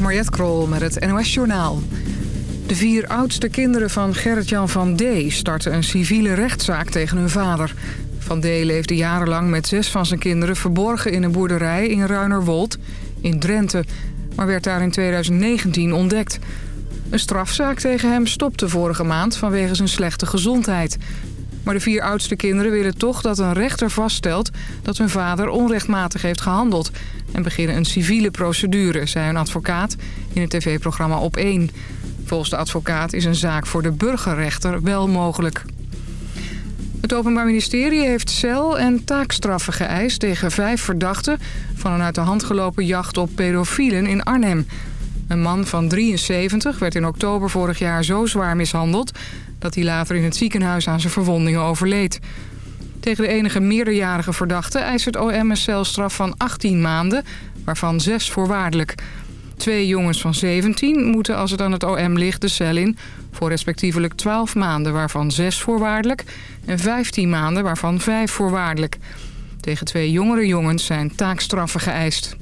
Mariette Krol met het NOS Journaal. De vier oudste kinderen van Gerrit-Jan van D. starten een civiele rechtszaak tegen hun vader. Van D. leefde jarenlang met zes van zijn kinderen verborgen in een boerderij in Ruinerwold in Drenthe. Maar werd daar in 2019 ontdekt. Een strafzaak tegen hem stopte vorige maand vanwege zijn slechte gezondheid. Maar de vier oudste kinderen willen toch dat een rechter vaststelt... dat hun vader onrechtmatig heeft gehandeld... en beginnen een civiele procedure, zei een advocaat in het tv-programma Op 1. Volgens de advocaat is een zaak voor de burgerrechter wel mogelijk. Het Openbaar Ministerie heeft cel- en taakstraffen geëist tegen vijf verdachten... van een uit de hand gelopen jacht op pedofielen in Arnhem. Een man van 73 werd in oktober vorig jaar zo zwaar mishandeld dat hij later in het ziekenhuis aan zijn verwondingen overleed. Tegen de enige meerderjarige verdachte eist het OM een celstraf van 18 maanden, waarvan 6 voorwaardelijk. Twee jongens van 17 moeten als het aan het OM ligt de cel in... voor respectievelijk 12 maanden, waarvan 6 voorwaardelijk... en 15 maanden, waarvan 5 voorwaardelijk. Tegen twee jongere jongens zijn taakstraffen geëist.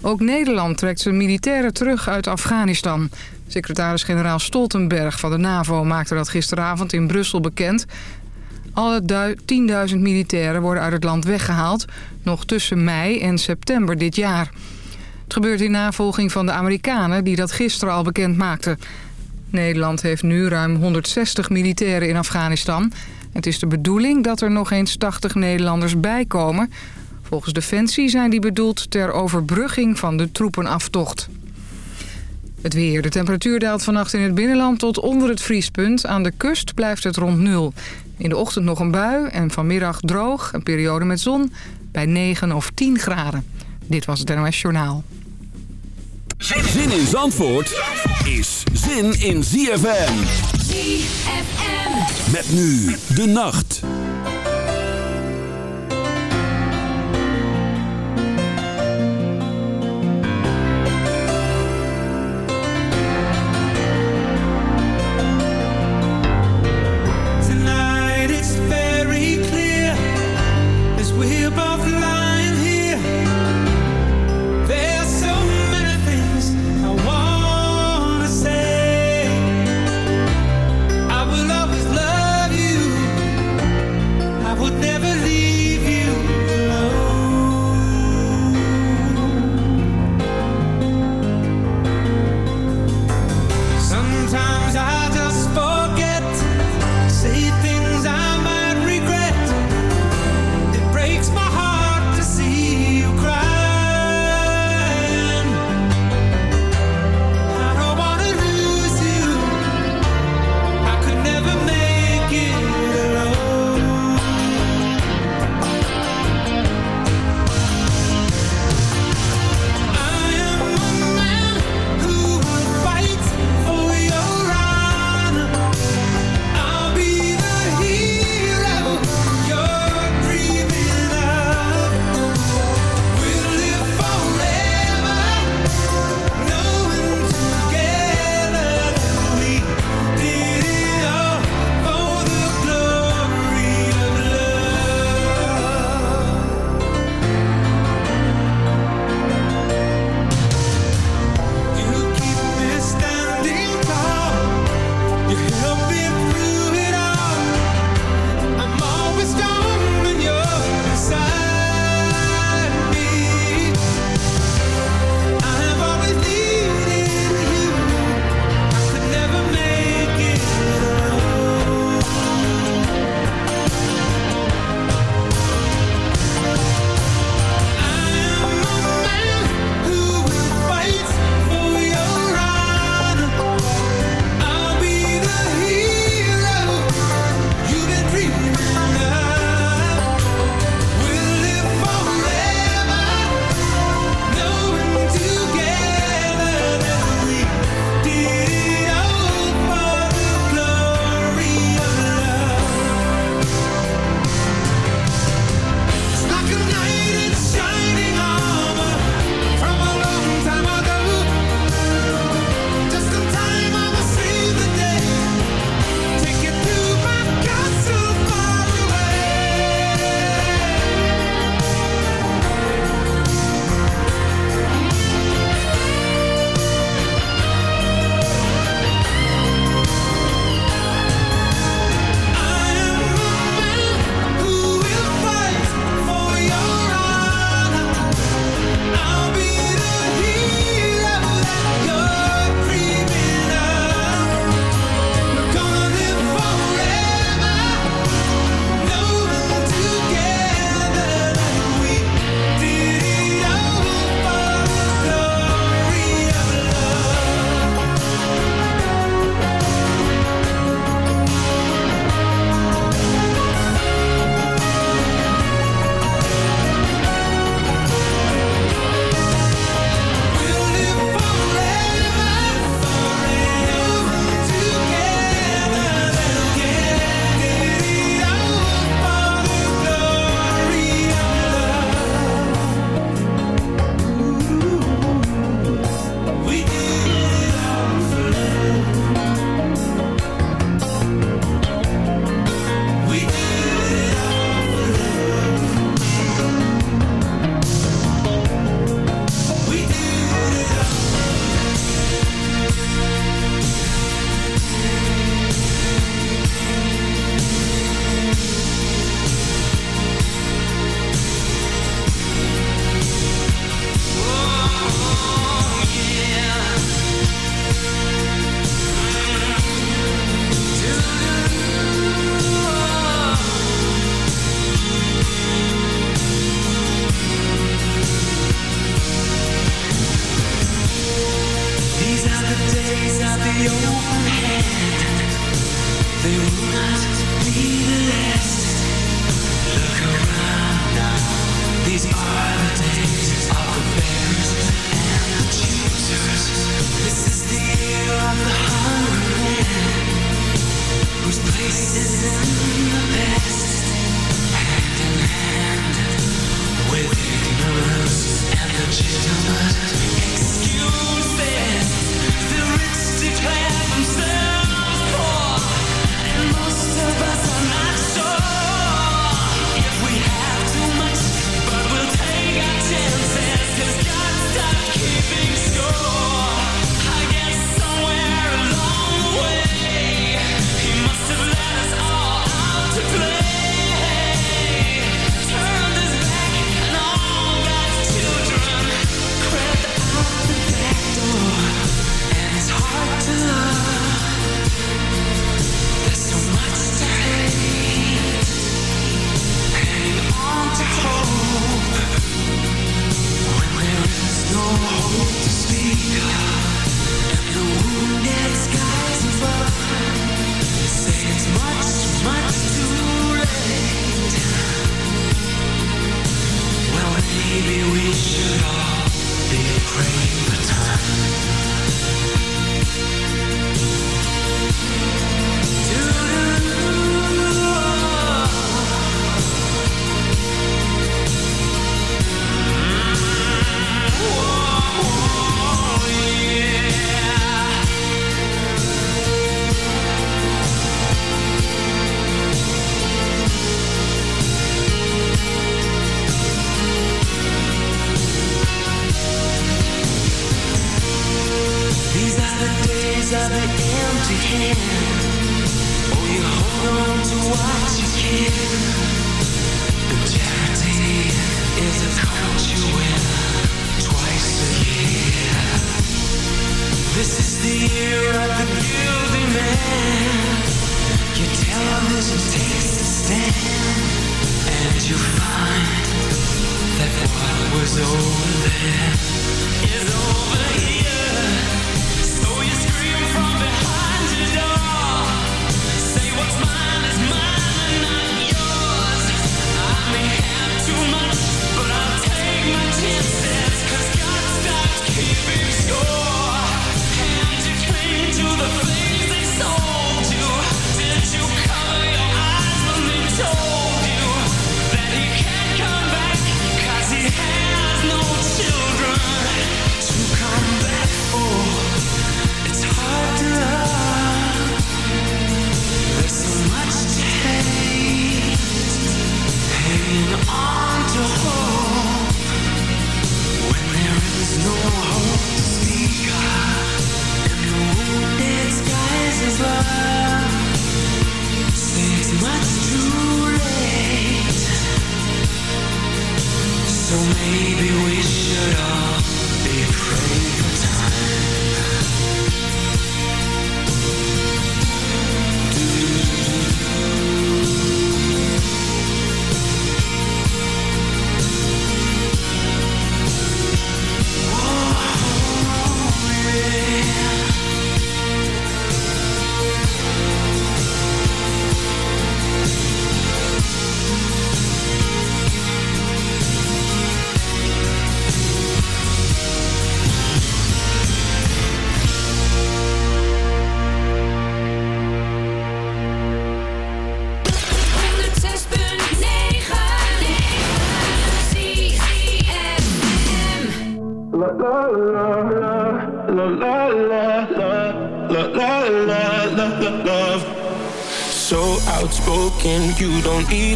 Ook Nederland trekt zijn militairen terug uit Afghanistan. Secretaris-generaal Stoltenberg van de NAVO maakte dat gisteravond in Brussel bekend. Alle 10.000 militairen worden uit het land weggehaald... nog tussen mei en september dit jaar. Het gebeurt in navolging van de Amerikanen die dat gisteren al bekend maakten. Nederland heeft nu ruim 160 militairen in Afghanistan. Het is de bedoeling dat er nog eens 80 Nederlanders bijkomen... Volgens Defensie zijn die bedoeld ter overbrugging van de troepenaftocht. Het weer. De temperatuur daalt vannacht in het binnenland tot onder het vriespunt. Aan de kust blijft het rond nul. In de ochtend nog een bui en vanmiddag droog. Een periode met zon bij 9 of 10 graden. Dit was het NOS Journaal. Zin in Zandvoort is zin in ZFM. ZFM. Met nu de nacht.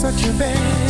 such a bad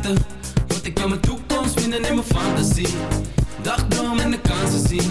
te sluiten Want ik kan mijn toekomst vinden in mijn fantasie. Dagdroom en de kansen zien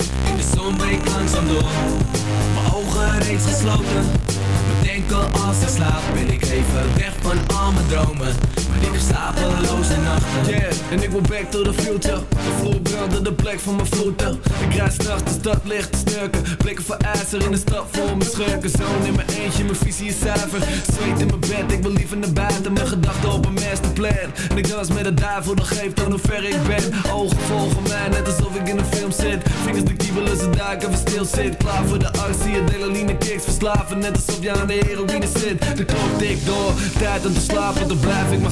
de zon breekt langzaam door. Mijn ogen reeds gesloten. Bedenken als ik slaap Ben ik even weg van al mijn dromen ik heb slapeloze nachten. Yeah, en ik wil back to the future. De vloer brandde de plek van mijn voeten. Ik rijd s'nachts de stad licht te snurken. Blikken voor ijzer in de stad voor mijn schurken. Zoon in mijn eentje, mijn visie is zuiver. Zweet in mijn bed, ik wil liever naar buiten. Mijn gedachten op een masterplan. En ik dans met de duivel, dat geeft aan hoe ver ik ben. Ogen volgen mij, net alsof ik in een film zit. Vingers de kiebelen, ze duiken, even stil zit. Klaar voor de actie, adrenaline kicks. Verslaven, net alsof je aan de heroïne zit. De klok tikt door, tijd om te slapen Dan blijf ik maar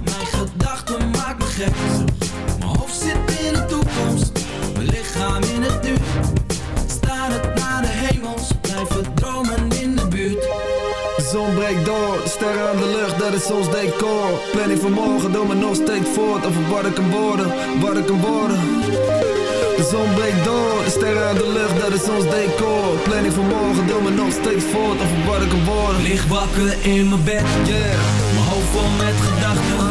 Mijn hoofd zit in de toekomst. Mijn lichaam in het nu. Starend naar de hemels? Blijven dromen in de buurt. De zon breekt door, sterren aan de lucht, dat is ons decor. Planning van morgen, doe me nog steeds voort. Over wat ik kan worden, wat ik kan worden. De zon breekt door, de sterren aan de lucht, dat is ons decor. Planning van morgen, doe me nog steeds voort. Over wat ik kan worden. Lig wakker in mijn bed Yeah, Mijn hoofd vol met gedachten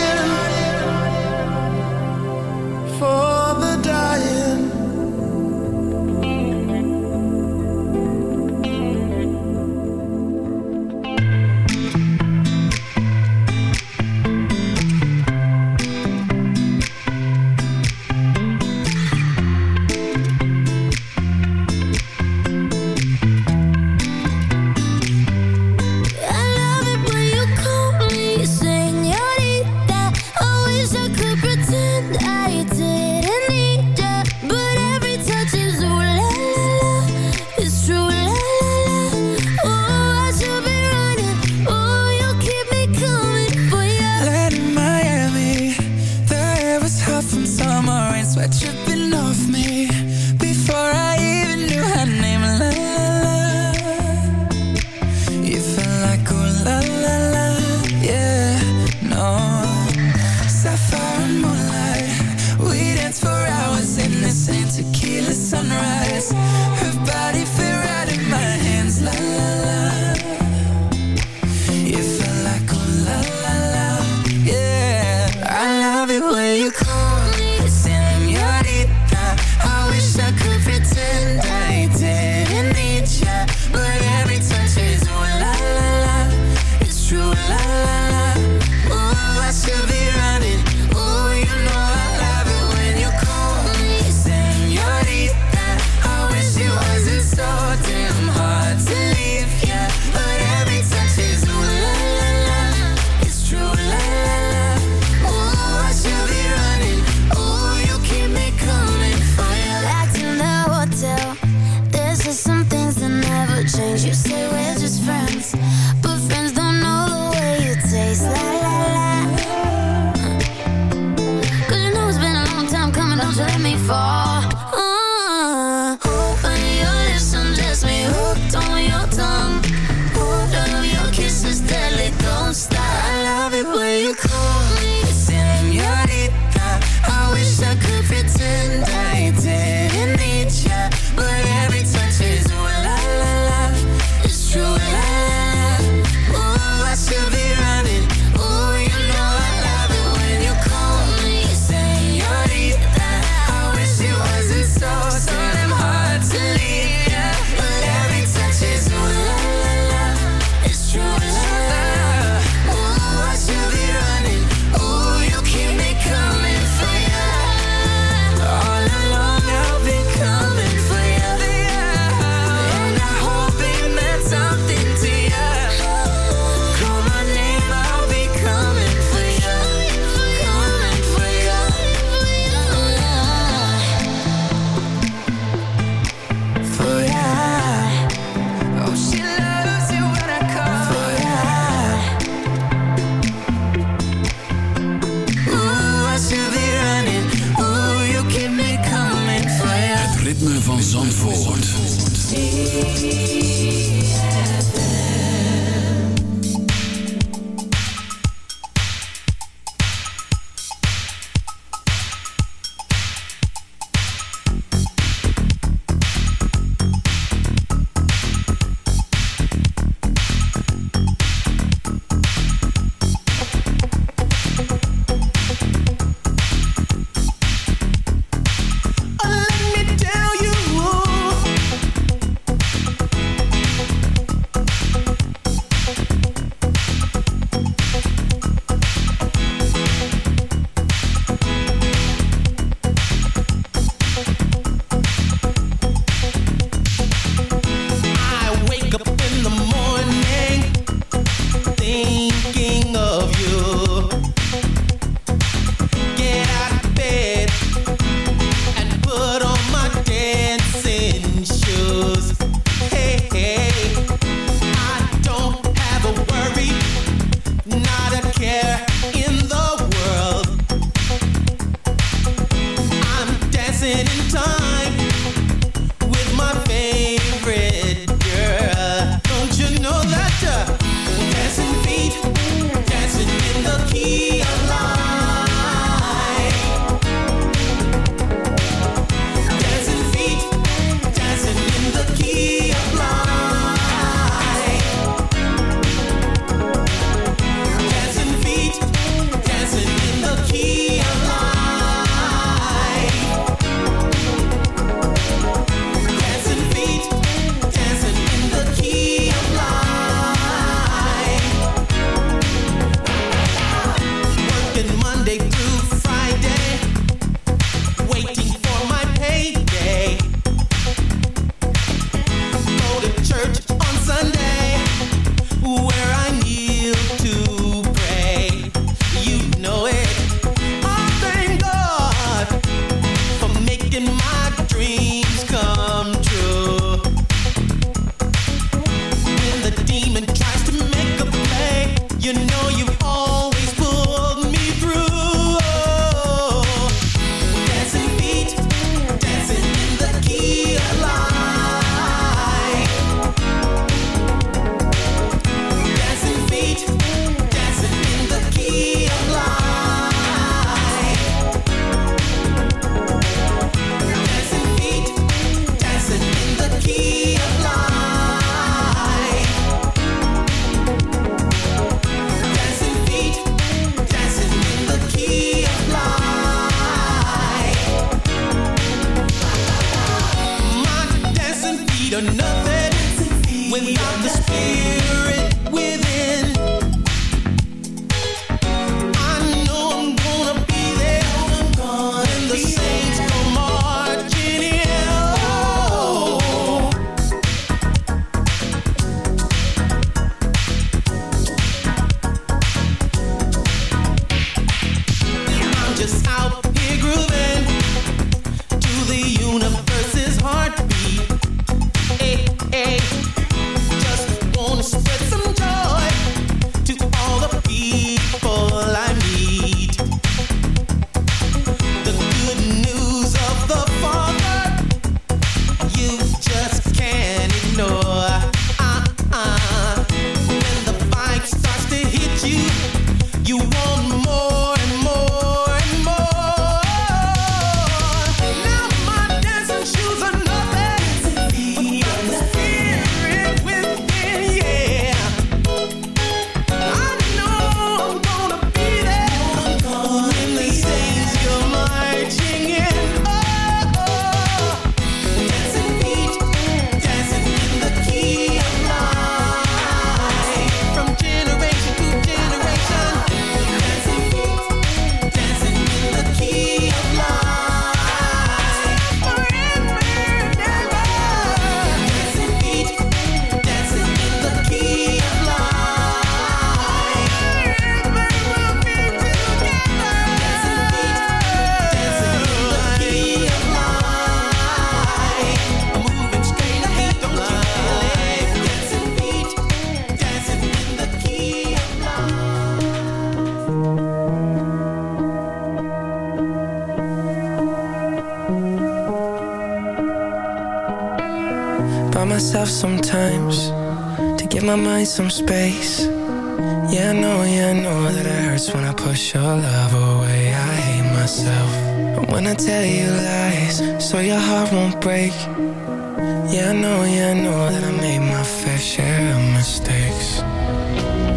Yeah, I know, yeah, I know that I made my fair share of mistakes.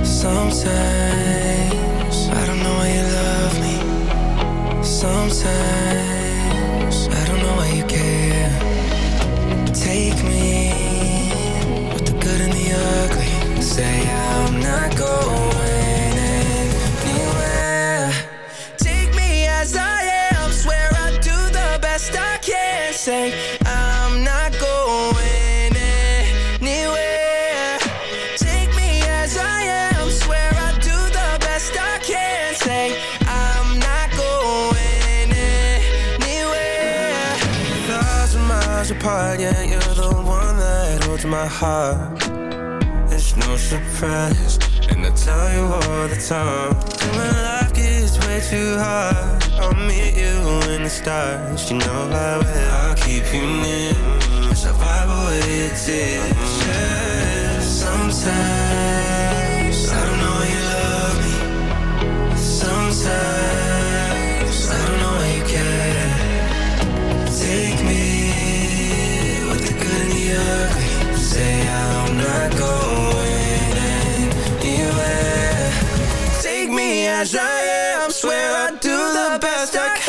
Sometimes I don't know why you love me. Sometimes I don't know why you care. Take me with the good and the ugly. Say I'm not going anywhere. Take me as i am. Swear i do the best i can. Say apart, yeah, you're the one that holds my heart. It's no surprise, and I tell you all the time. When life gets way too hard, I'll meet you in the stars. You know I will. I'll keep you near, survival it is. Yeah, sometimes I know you love me. Sometimes. Say I'm not going anywhere. Take me as I am. Swear I do the best I can.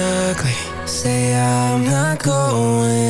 ugly. Say I'm not going